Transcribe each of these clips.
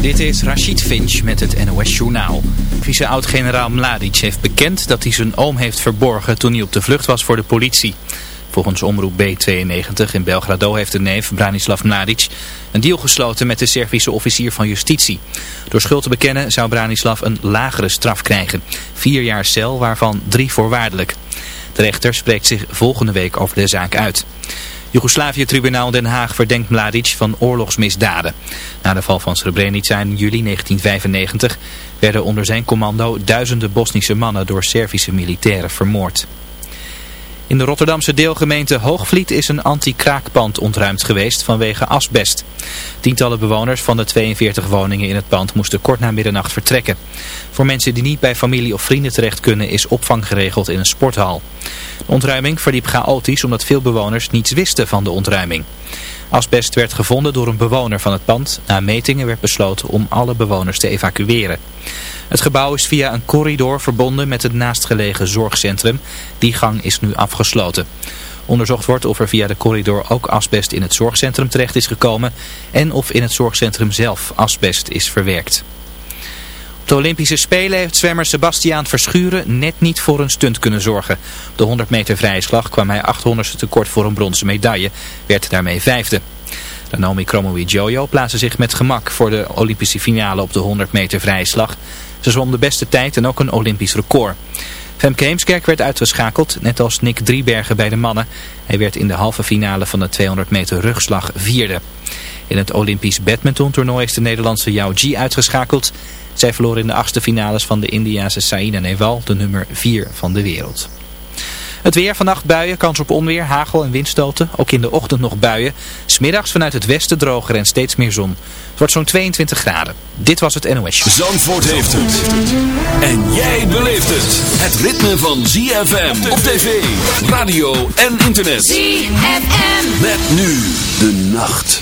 Dit is Rachid Finch met het NOS Journaal. Vice-oud-generaal Mladic heeft bekend dat hij zijn oom heeft verborgen toen hij op de vlucht was voor de politie. Volgens omroep B92 in Belgrado heeft de neef Branislav Mladic een deal gesloten met de Servische officier van justitie. Door schuld te bekennen zou Branislav een lagere straf krijgen. Vier jaar cel, waarvan drie voorwaardelijk. De rechter spreekt zich volgende week over de zaak uit. Joegoslavië-tribunaal Den Haag verdenkt Mladic van oorlogsmisdaden. Na de val van Srebrenica in juli 1995 werden onder zijn commando duizenden Bosnische mannen door Servische militairen vermoord. In de Rotterdamse deelgemeente Hoogvliet is een anti-kraakpand ontruimd geweest vanwege asbest. Tientallen bewoners van de 42 woningen in het pand moesten kort na middernacht vertrekken. Voor mensen die niet bij familie of vrienden terecht kunnen is opvang geregeld in een sporthal. De ontruiming verliep chaotisch omdat veel bewoners niets wisten van de ontruiming. Asbest werd gevonden door een bewoner van het pand. Na metingen werd besloten om alle bewoners te evacueren. Het gebouw is via een corridor verbonden met het naastgelegen zorgcentrum. Die gang is nu afgesloten. Onderzocht wordt of er via de corridor ook asbest in het zorgcentrum terecht is gekomen en of in het zorgcentrum zelf asbest is verwerkt. De Olympische Spelen heeft zwemmer Sebastiaan Verschuren net niet voor een stunt kunnen zorgen. Op de 100 meter vrije slag kwam hij 800ste tekort voor een bronzen medaille, werd daarmee vijfde. Naomi Jojo plaatste zich met gemak voor de Olympische finale op de 100 meter vrije slag. Ze zwom de beste tijd en ook een Olympisch record. Femke Heemskerk werd uitgeschakeld, net als Nick Driebergen bij de mannen. Hij werd in de halve finale van de 200 meter rugslag vierde. In het Olympisch badmintontoernooi is de Nederlandse Yao Ji uitgeschakeld. Zij verloor in de achtste finales van de Indiase Saina Nehwal, de nummer 4 van de wereld. Het weer vannacht buien, kans op onweer, hagel en windstoten. Ook in de ochtend nog buien. Smiddags vanuit het westen droger en steeds meer zon. Het wordt zo'n 22 graden. Dit was het NOS Show. Zandvoort heeft het. En jij beleeft het. Het ritme van ZFM op tv, radio en internet. ZFM. Met nu de nacht.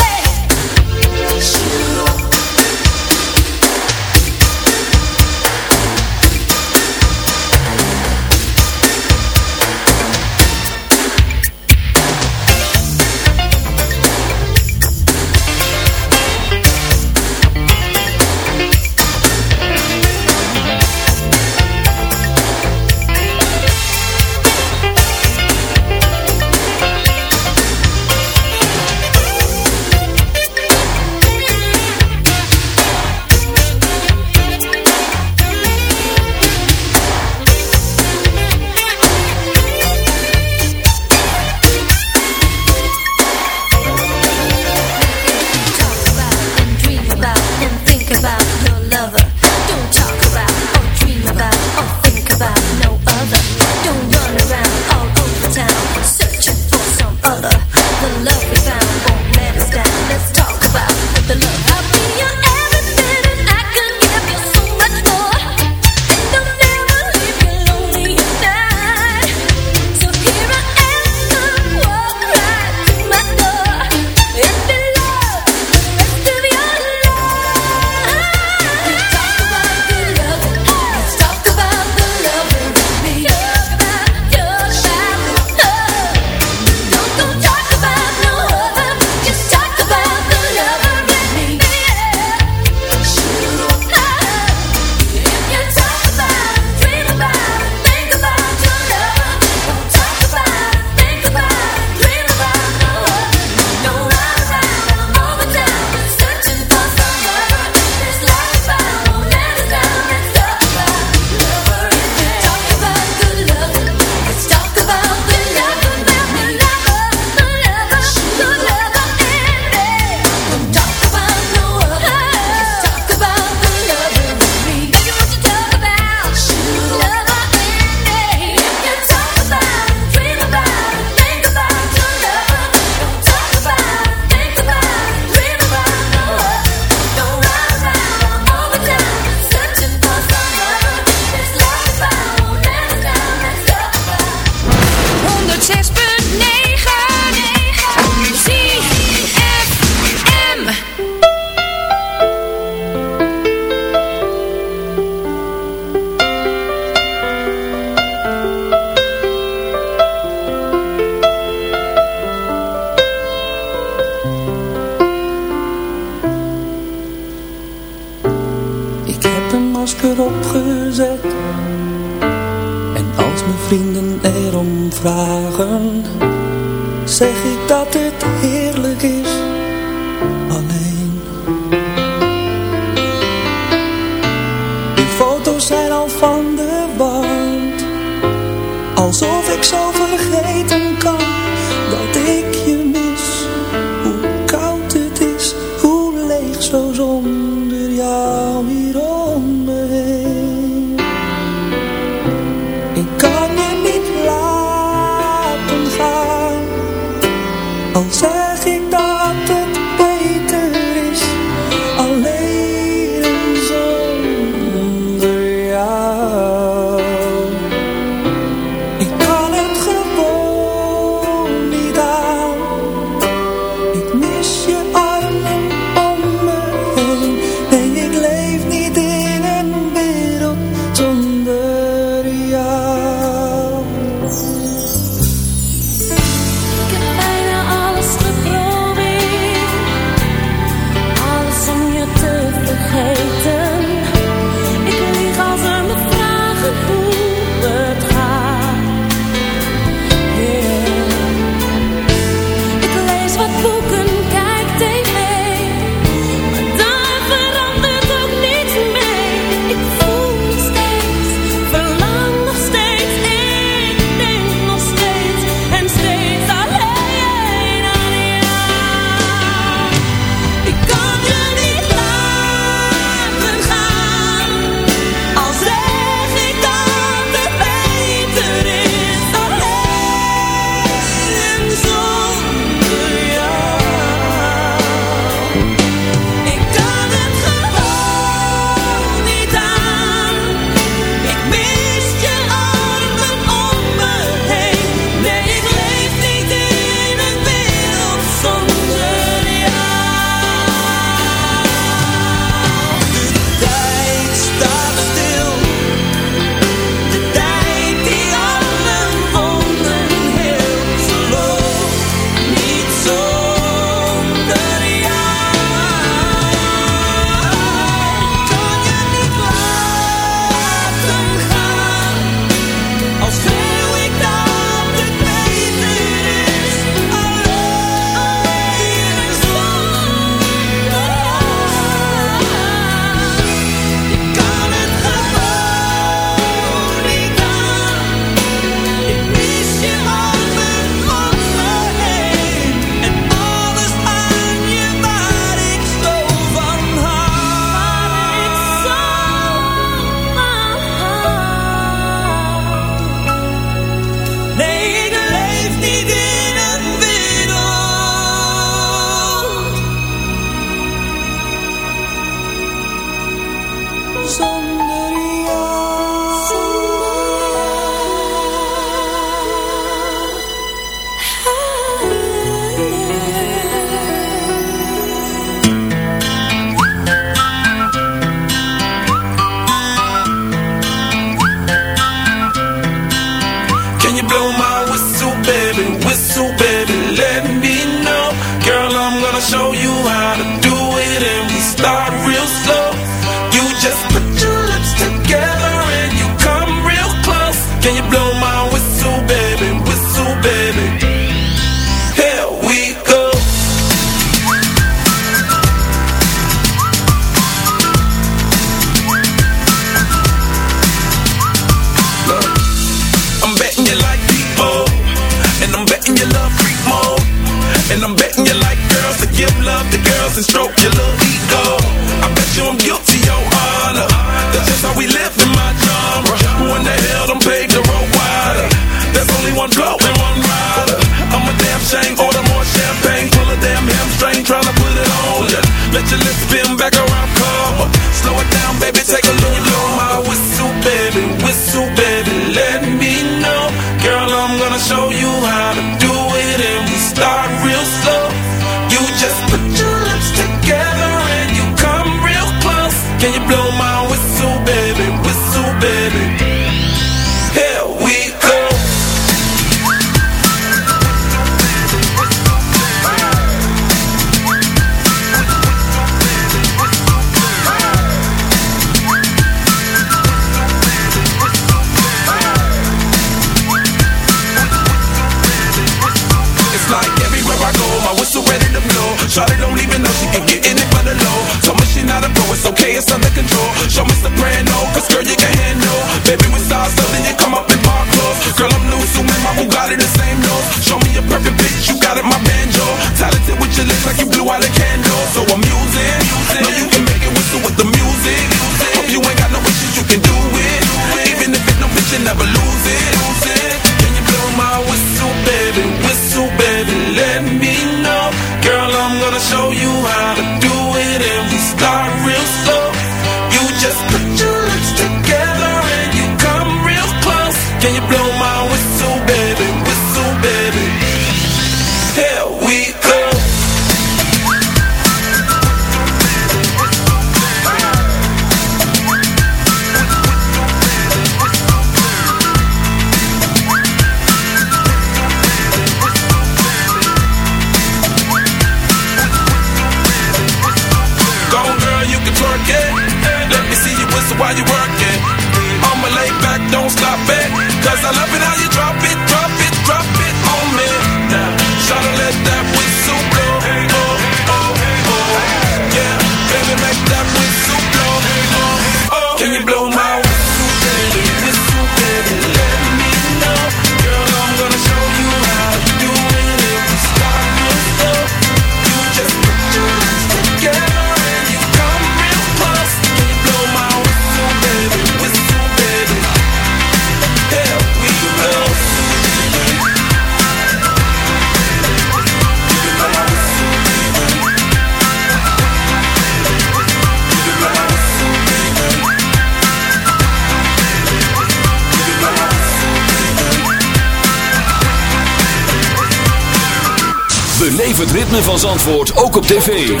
Het ritme van Zandvoort ook op tv.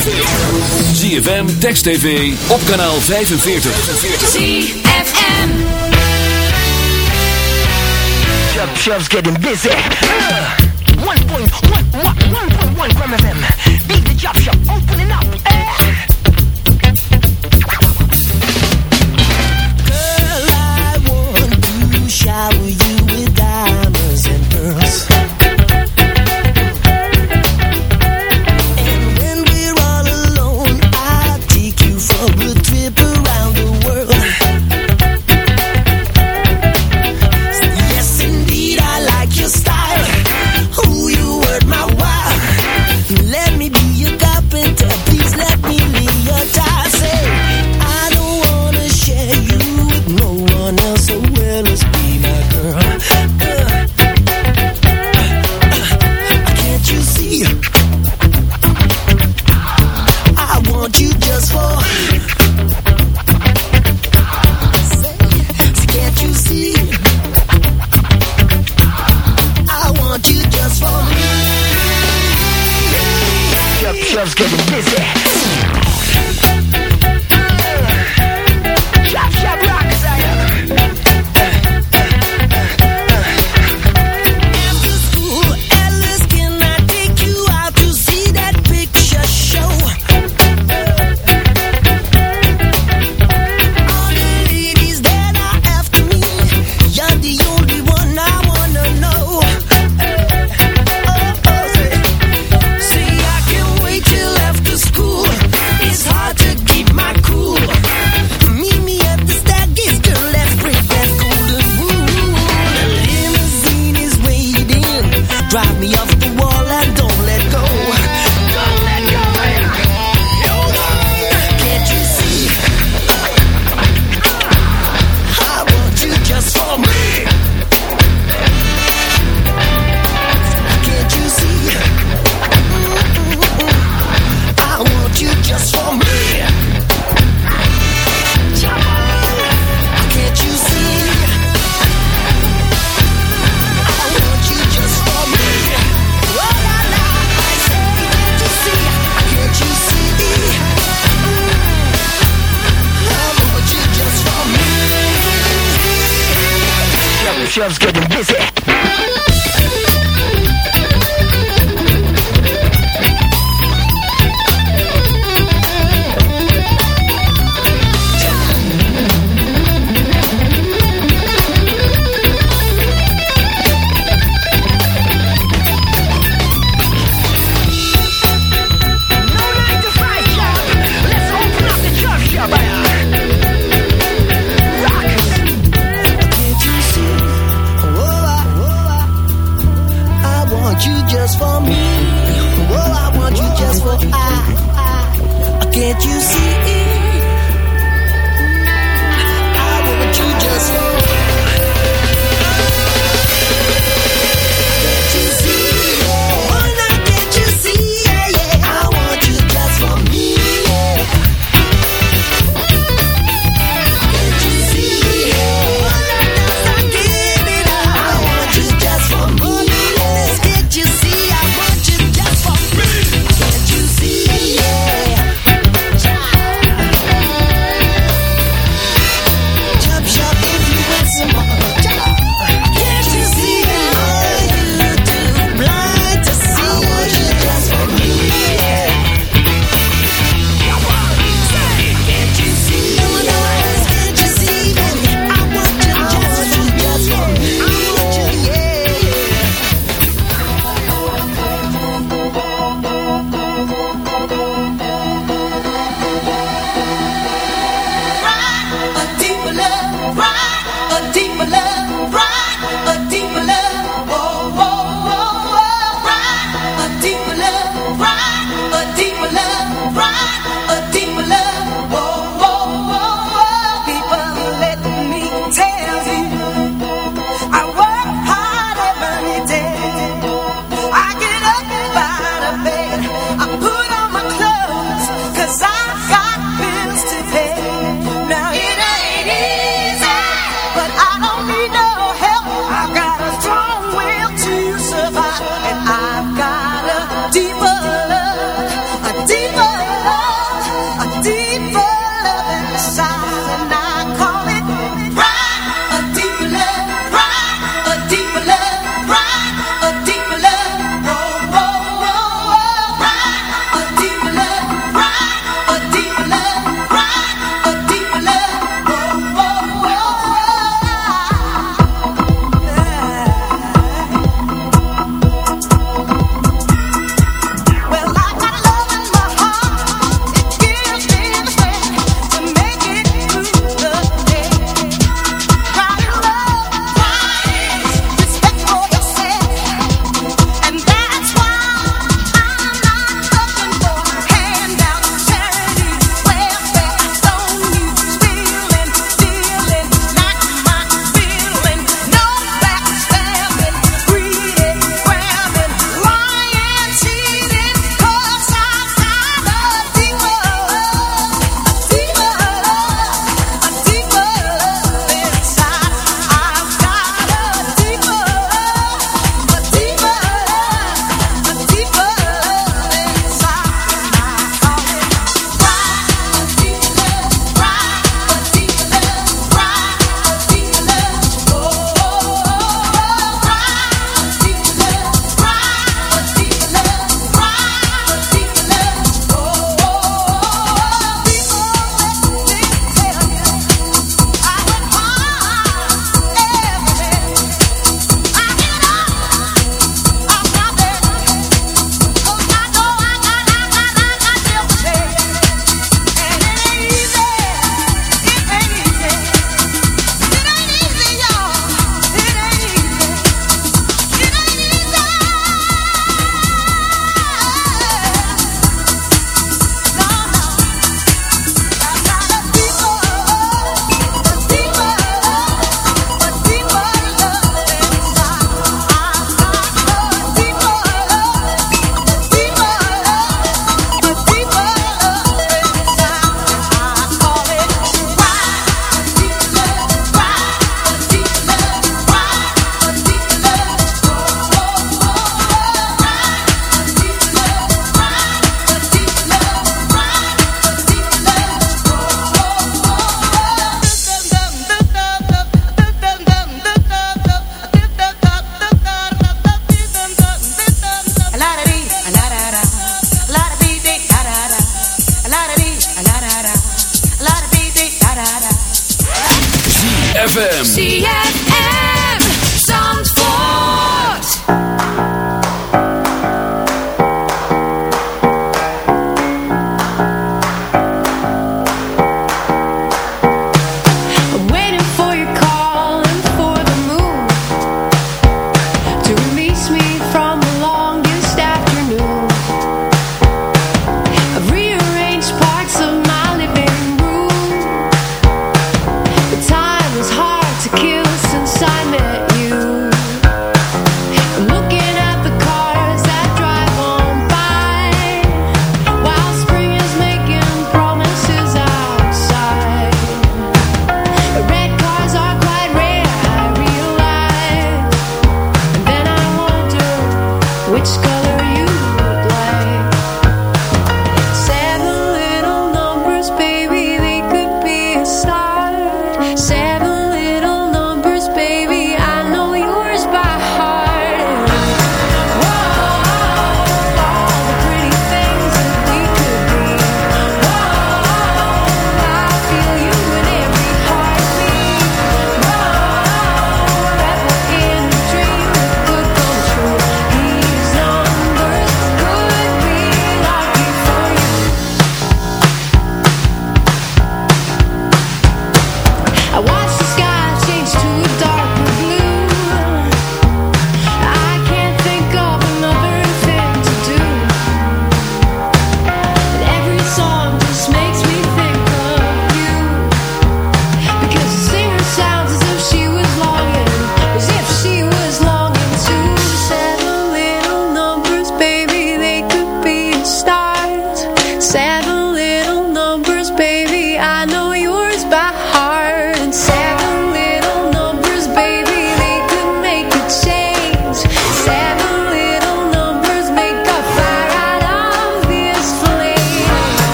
ZFM, Text TV, op kanaal 45. ZFM. Chub, Chub's getting busy. Uh, 1.1 gram FM. Beat the Chub Shop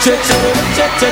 cha cha cha cha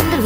under